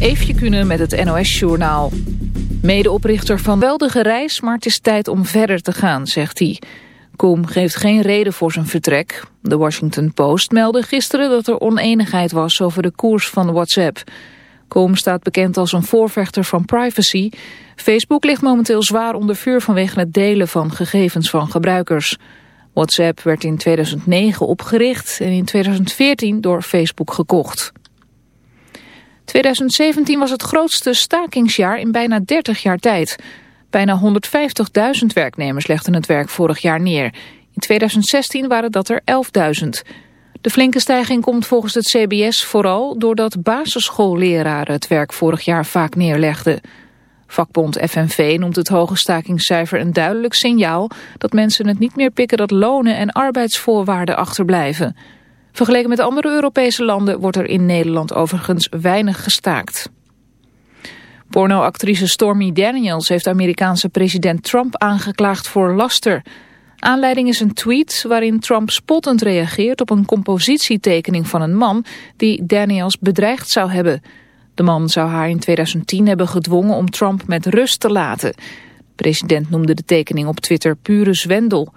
Eefje kunnen met het NOS-journaal. Medeoprichter van weldige reis, maar het is tijd om verder te gaan, zegt hij. Koem geeft geen reden voor zijn vertrek. De Washington Post meldde gisteren dat er oneenigheid was over de koers van WhatsApp. Koem staat bekend als een voorvechter van privacy. Facebook ligt momenteel zwaar onder vuur vanwege het delen van gegevens van gebruikers. WhatsApp werd in 2009 opgericht en in 2014 door Facebook gekocht. 2017 was het grootste stakingsjaar in bijna 30 jaar tijd. Bijna 150.000 werknemers legden het werk vorig jaar neer. In 2016 waren dat er 11.000. De flinke stijging komt volgens het CBS vooral doordat basisschoolleraren het werk vorig jaar vaak neerlegden. Vakbond FNV noemt het hoge stakingscijfer een duidelijk signaal dat mensen het niet meer pikken dat lonen en arbeidsvoorwaarden achterblijven. Vergeleken met andere Europese landen wordt er in Nederland overigens weinig gestaakt. Pornoactrice Stormy Daniels heeft Amerikaanse president Trump aangeklaagd voor laster. Aanleiding is een tweet waarin Trump spottend reageert op een compositietekening van een man die Daniels bedreigd zou hebben. De man zou haar in 2010 hebben gedwongen om Trump met rust te laten. De president noemde de tekening op Twitter pure zwendel.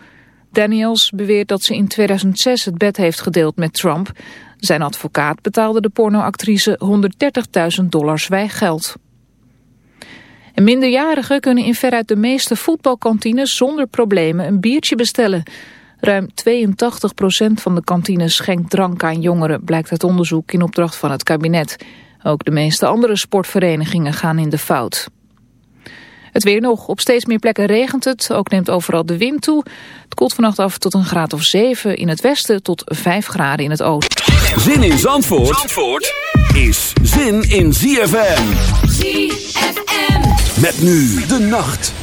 Daniels beweert dat ze in 2006 het bed heeft gedeeld met Trump. Zijn advocaat betaalde de pornoactrice 130.000 dollar zwijggeld. En minderjarigen kunnen in veruit de meeste voetbalkantines zonder problemen een biertje bestellen. Ruim 82% van de kantines schenkt drank aan jongeren, blijkt uit onderzoek in opdracht van het kabinet. Ook de meeste andere sportverenigingen gaan in de fout. Het weer nog. Op steeds meer plekken regent het. Ook neemt overal de wind toe. Het koelt vannacht af tot een graad of 7 in het westen tot 5 graden in het oosten. Zin in Zandvoort, Zandvoort is zin in ZFM. ZFM. Met nu de nacht.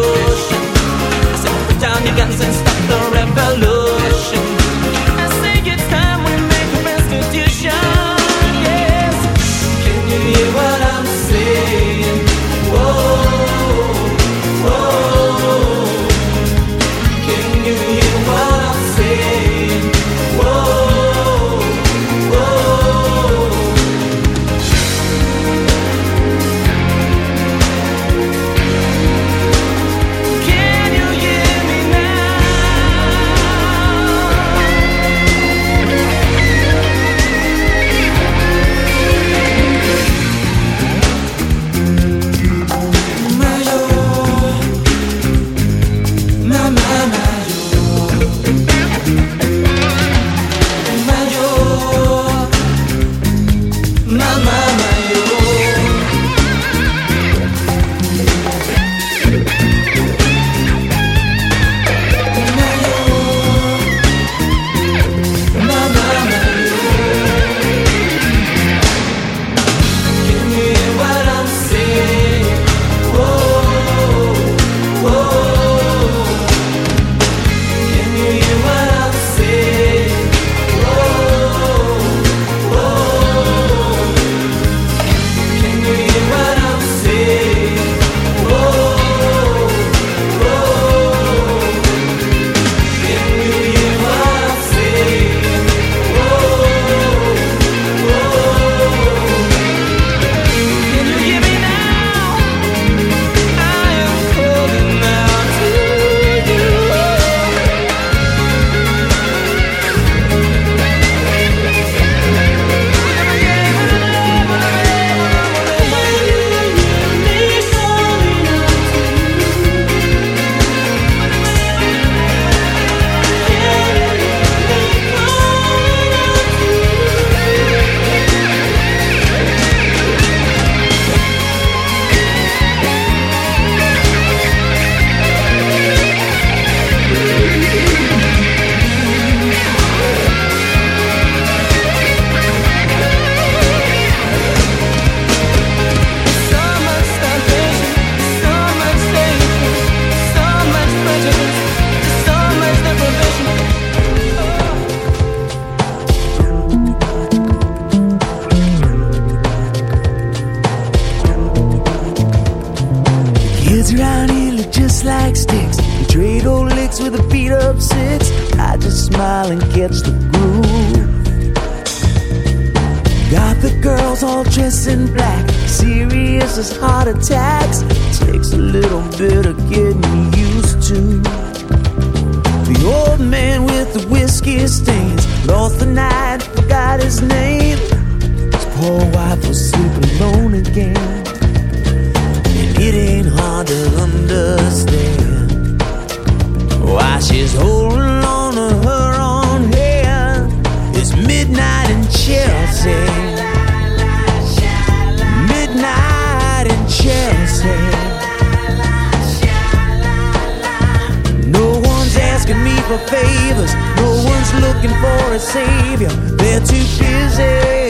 for favors. No one's looking for a savior. They're too busy.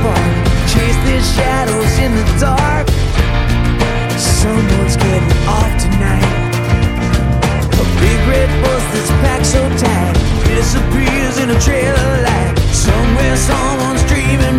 spark. Chase the shadows in the dark. Someone's getting off tonight. A big red bus that's packed so tight Disappears in a trail of light. Somewhere someone's dreaming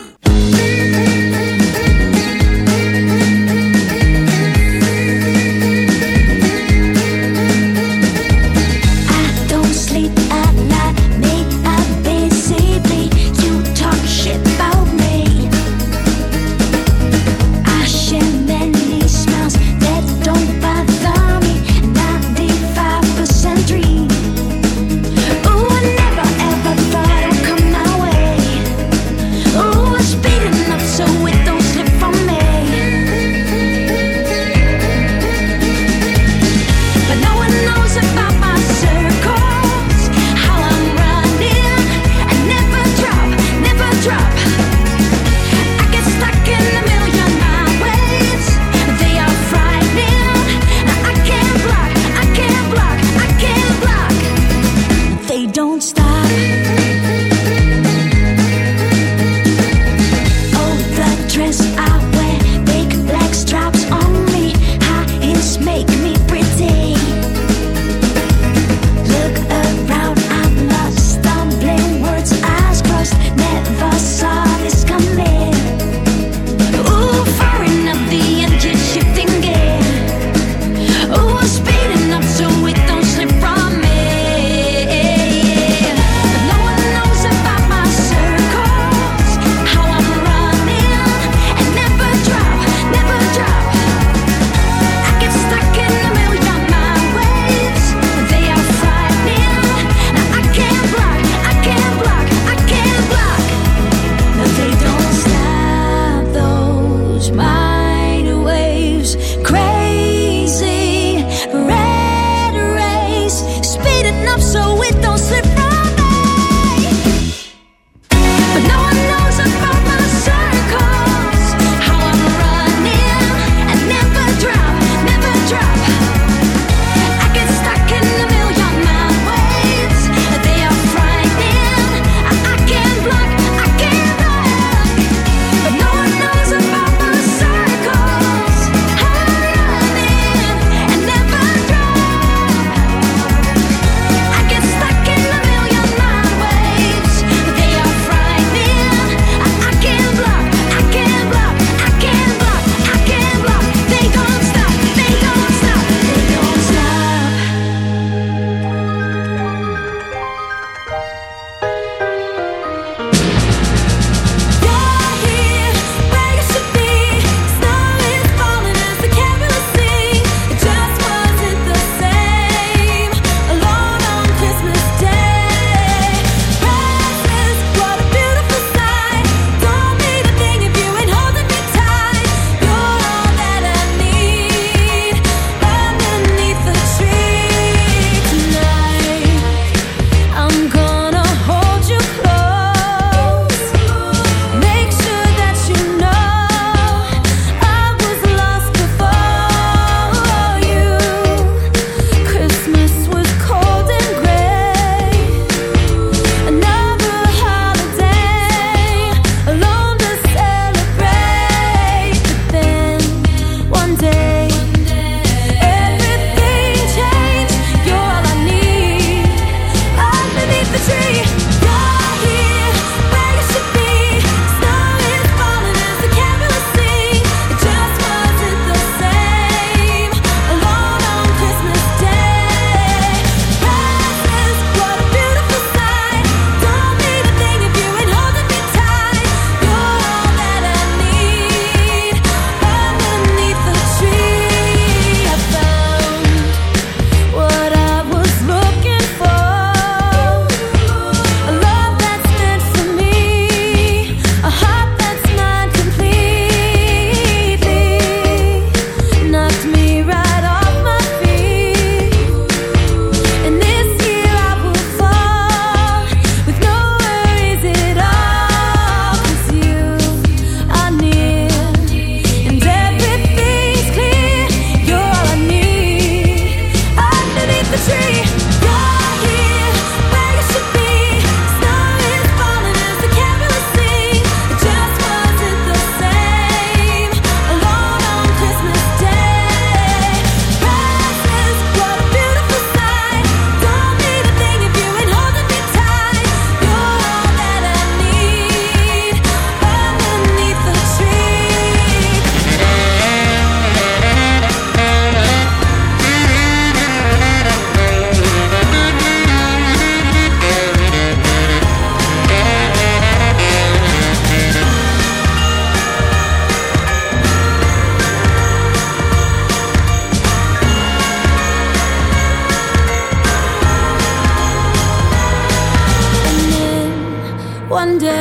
day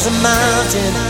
There's a mountain